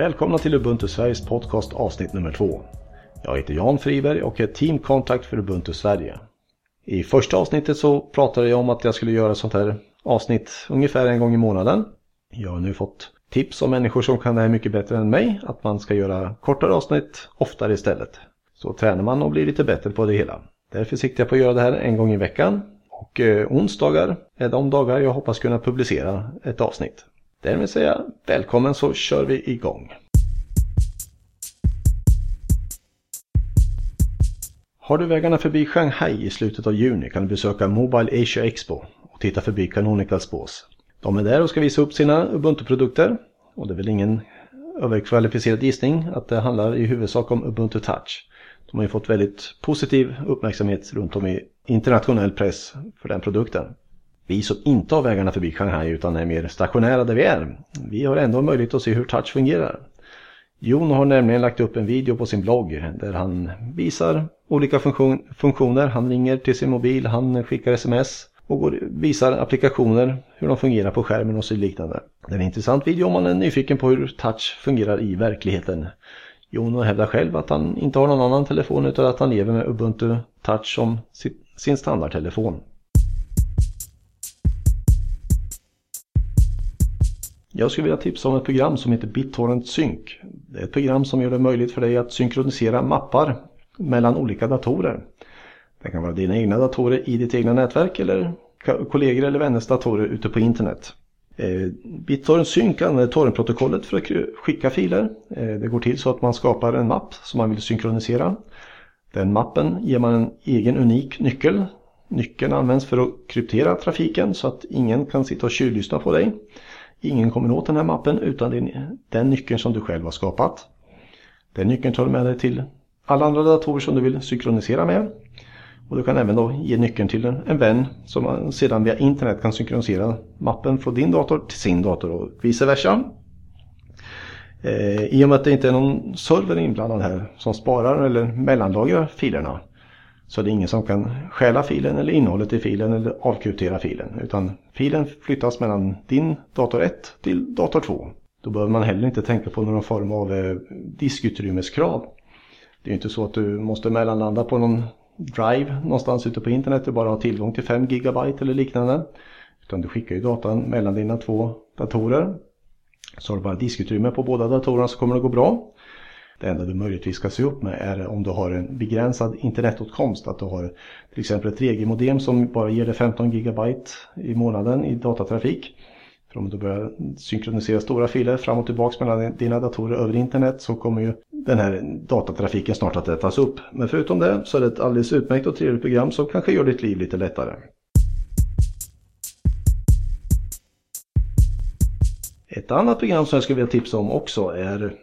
Välkomna till Ubuntu Sveriges podcast avsnitt nummer två. Jag heter Jan Friberg och är Team Contact för Ubuntu Sverige. I första avsnittet så pratade jag om att jag skulle göra sånt här avsnitt ungefär en gång i månaden. Jag har nu fått tips av människor som kan det här mycket bättre än mig att man ska göra kortare avsnitt oftare istället. Så tränar man och blir lite bättre på det hela. Därför siktar jag på att göra det här en gång i veckan och eh, onsdagar är de dagar jag hoppas kunna publicera ett avsnitt. Därmed säger jag välkommen så kör vi igång. Har du vägarna förbi Shanghai i slutet av juni kan du besöka Mobile Asia Expo och titta förbi Canonicals bås. De är där och ska visa upp sina Ubuntu-produkter och det är väl ingen överkvalificerad gissning att det handlar i huvudsak om Ubuntu Touch. De har ju fått väldigt positiv uppmärksamhet runt om i internationell press för den produkten. Vi som inte har vägarna förbi Shanghai utan är mer stationära där vi är, vi har ändå möjlighet att se hur touch fungerar. Jon har nämligen lagt upp en video på sin blogg där han visar olika funktion funktioner. Han ringer till sin mobil, han skickar sms och går, visar applikationer, hur de fungerar på skärmen och så liknande. Det är en intressant video om man är nyfiken på hur touch fungerar i verkligheten. Jon hävdar själv att han inte har någon annan telefon utan att han lever med Ubuntu Touch som sin standardtelefon. Jag skulle vilja tipsa om ett program som heter BitTorrent Sync. Det är ett program som gör det möjligt för dig att synkronisera mappar mellan olika datorer. Det kan vara dina egna datorer i ditt egna nätverk eller kollegor eller vänners datorer ute på internet. Eh, BitTorrent Sync använder torrentprotokollet för att skicka filer. Eh, det går till så att man skapar en mapp som man vill synkronisera. Den mappen ger man en egen unik nyckel. Nyckeln används för att kryptera trafiken så att ingen kan sitta och tjuvlyssna på dig. Ingen kommer åt den här mappen utan det är den nyckeln som du själv har skapat. Den nyckeln tar du med dig till alla andra datorer som du vill synkronisera med. Och du kan även då ge nyckeln till en, vän som sedan via internet kan synkronisera mappen från din dator till sin dator och vice versa. Eh, I och med att det inte är någon server inblandad här som sparar eller mellanlagrar filerna så det är ingen som kan stjäla filen eller innehållet i filen eller avkryptera filen. Utan filen flyttas mellan din dator 1 till dator 2. Då behöver man heller inte tänka på någon form av eh, diskutrymmeskrav. Det är inte så att du måste mellanlanda på någon drive någonstans ute på internet och bara ha tillgång till 5 GB eller liknande. Utan du skickar ju datan mellan dina två datorer. Så har du bara diskutrymme på båda datorerna så kommer det gå bra. Det enda du möjligtvis ska se upp med är om du har en begränsad internetåtkomst. Att du har till exempel ett 3G-modem som bara ger dig 15 GB i månaden i datatrafik. För om du börjar synkronisera stora filer fram och tillbaka mellan dina datorer över internet så kommer ju den här datatrafiken snart att ätas upp. Men förutom det så är det ett alldeles utmärkt och trevligt program som kanske gör ditt liv lite lättare. Ett annat program som jag skulle vilja tipsa om också är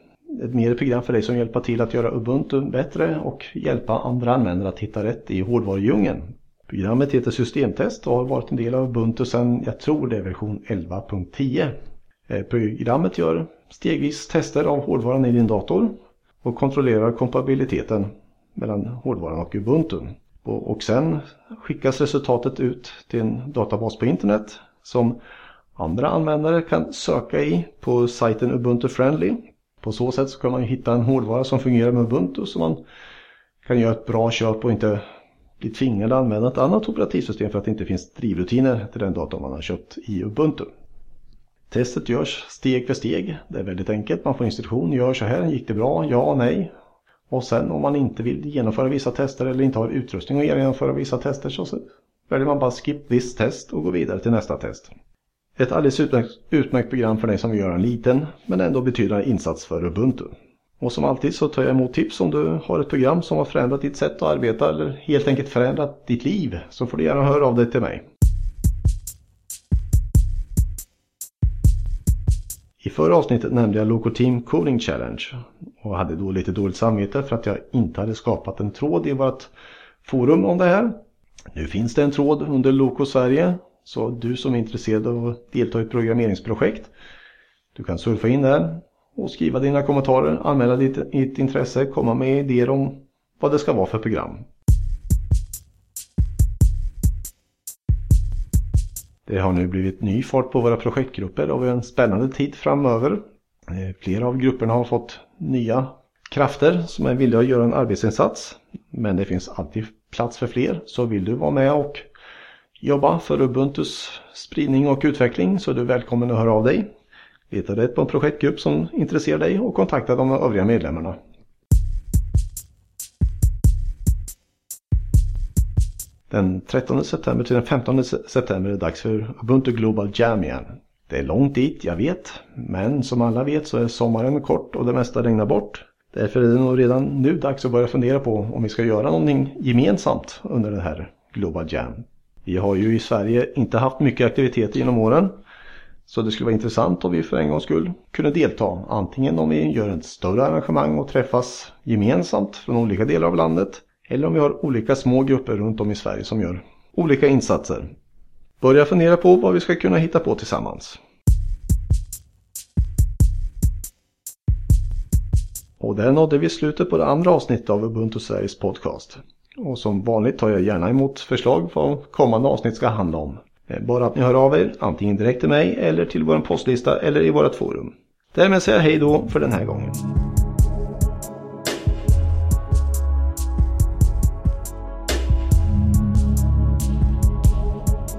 ett mer program för dig som hjälper till att göra Ubuntu bättre och hjälpa andra användare att hitta rätt i hårdvarudjungeln. Programmet heter Systemtest och har varit en del av Ubuntu sedan, jag tror det är version 11.10. Eh, programmet gör stegvis tester av hårdvaran i din dator och kontrollerar kompatibiliteten mellan hårdvaran och Ubuntu. Och sen skickas resultatet ut till en databas på internet som andra användare kan söka i på sajten Ubuntu Friendly på så sätt så kan man hitta en hårdvara som fungerar med Ubuntu så man kan göra ett bra köp och inte bli tvingad att använda ett annat operativsystem för att det inte finns drivrutiner till den dator man har köpt i Ubuntu. Testet görs steg för steg. Det är väldigt enkelt. Man får instruktion. Gör så här. Gick det bra? Ja, nej. Och sen om man inte vill genomföra vissa tester eller inte har utrustning att genomföra vissa tester så väljer man bara skip this test och går vidare till nästa test. Ett alldeles utmärkt, utmärkt program för dig som vill göra en liten men ändå betydande insats för Ubuntu. Och som alltid så tar jag emot tips om du har ett program som har förändrat ditt sätt att arbeta eller helt enkelt förändrat ditt liv så får du gärna höra av dig till mig. I förra avsnittet nämnde jag Loco Team Challenge och hade då lite dåligt samvete för att jag inte hade skapat en tråd i vårt forum om det här. Nu finns det en tråd under Loco Sverige så du som är intresserad av att delta i ett programmeringsprojekt, du kan surfa in där och skriva dina kommentarer, anmäla ditt, ditt intresse, komma med idéer om vad det ska vara för program. Det har nu blivit ny fart på våra projektgrupper och vi har en spännande tid framöver. Eh, flera av grupperna har fått nya krafter som är villiga att göra en arbetsinsats. Men det finns alltid plats för fler. Så vill du vara med och jobba för Ubuntus spridning och utveckling så är du välkommen att höra av dig. Leta rätt på en projektgrupp som intresserar dig och kontakta de övriga medlemmarna. Den 13 september till den 15 september är det dags för Ubuntu Global Jam igen. Det är långt dit, jag vet. Men som alla vet så är sommaren kort och det mesta regnar bort. Därför är det nog redan nu dags att börja fundera på om vi ska göra någonting gemensamt under den här Global Jam. Vi har ju i Sverige inte haft mycket aktiviteter genom åren. Så det skulle vara intressant om vi för en gångs skull kunde delta. Antingen om vi gör ett större arrangemang och träffas gemensamt från olika delar av landet. Eller om vi har olika små grupper runt om i Sverige som gör olika insatser. Börja fundera på vad vi ska kunna hitta på tillsammans. Och där nådde vi slutet på det andra avsnittet av Ubuntu Sveriges podcast. Och som vanligt tar jag gärna emot förslag på vad kommande avsnitt ska handla om. Bara att ni hör av er, antingen direkt till mig eller till vår postlista eller i vårt forum. Därmed säger jag hej då för den här gången.